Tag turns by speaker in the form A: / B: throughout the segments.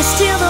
A: you're still the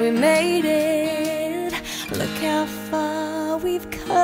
A: we made it. Look how far we've come.